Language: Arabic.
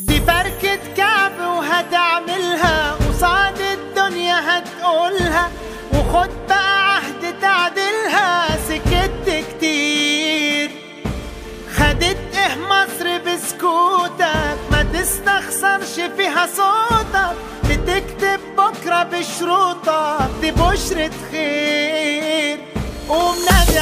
دي فركة كعب وهتعملها قصاد الدنيا هتقولها وخد بقى عهد تعدلها. سكت كتير. خدت إيه مصر بسكوتك؟ ما تستخسرش فيها صوتك. بتكتب بكرة بشروطك دي بشرة خير. قوم نادي